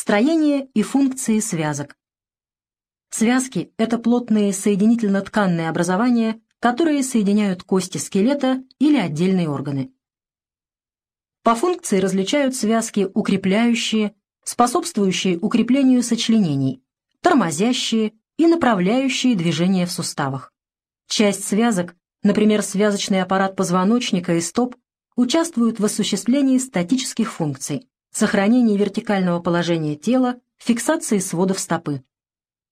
Строение и функции связок. Связки – это плотные соединительно-тканные образования, которые соединяют кости скелета или отдельные органы. По функции различают связки укрепляющие, способствующие укреплению сочленений, тормозящие и направляющие движения в суставах. Часть связок, например, связочный аппарат позвоночника и стоп, участвуют в осуществлении статических функций, сохранении вертикального положения тела, фиксации сводов стопы.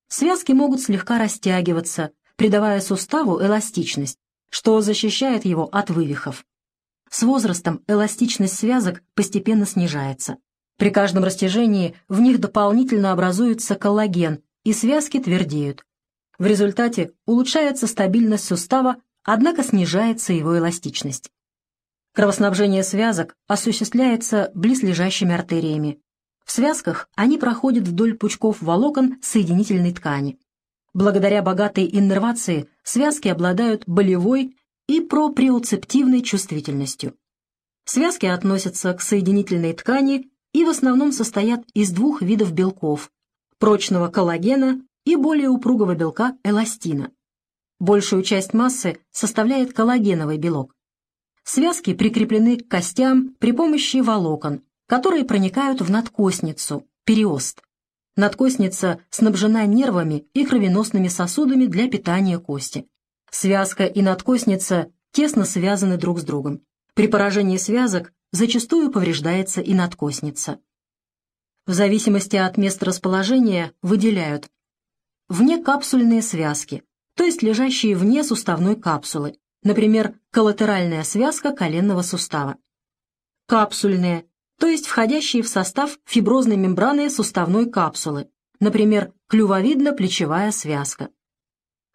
Связки могут слегка растягиваться, придавая суставу эластичность, что защищает его от вывихов. С возрастом эластичность связок постепенно снижается. При каждом растяжении в них дополнительно образуется коллаген, и связки твердеют. В результате улучшается стабильность сустава, однако снижается его эластичность. Кровоснабжение связок осуществляется близлежащими артериями. В связках они проходят вдоль пучков волокон соединительной ткани. Благодаря богатой иннервации связки обладают болевой и проприоцептивной чувствительностью. Связки относятся к соединительной ткани и в основном состоят из двух видов белков – прочного коллагена и более упругого белка эластина. Большую часть массы составляет коллагеновый белок. Связки прикреплены к костям при помощи волокон, которые проникают в надкостницу, периост. Надкостница снабжена нервами и кровеносными сосудами для питания кости. Связка и надкостница тесно связаны друг с другом. При поражении связок зачастую повреждается и надкостница. В зависимости от места расположения выделяют внекапсульные связки, то есть лежащие вне суставной капсулы, например, коллатеральная связка коленного сустава. Капсульные, то есть входящие в состав фиброзной мембраны суставной капсулы, например, клювовидно-плечевая связка.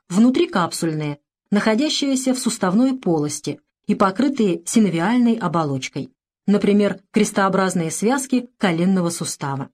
Внутрикапсульные, находящиеся в суставной полости и покрытые синовиальной оболочкой, например, крестообразные связки коленного сустава.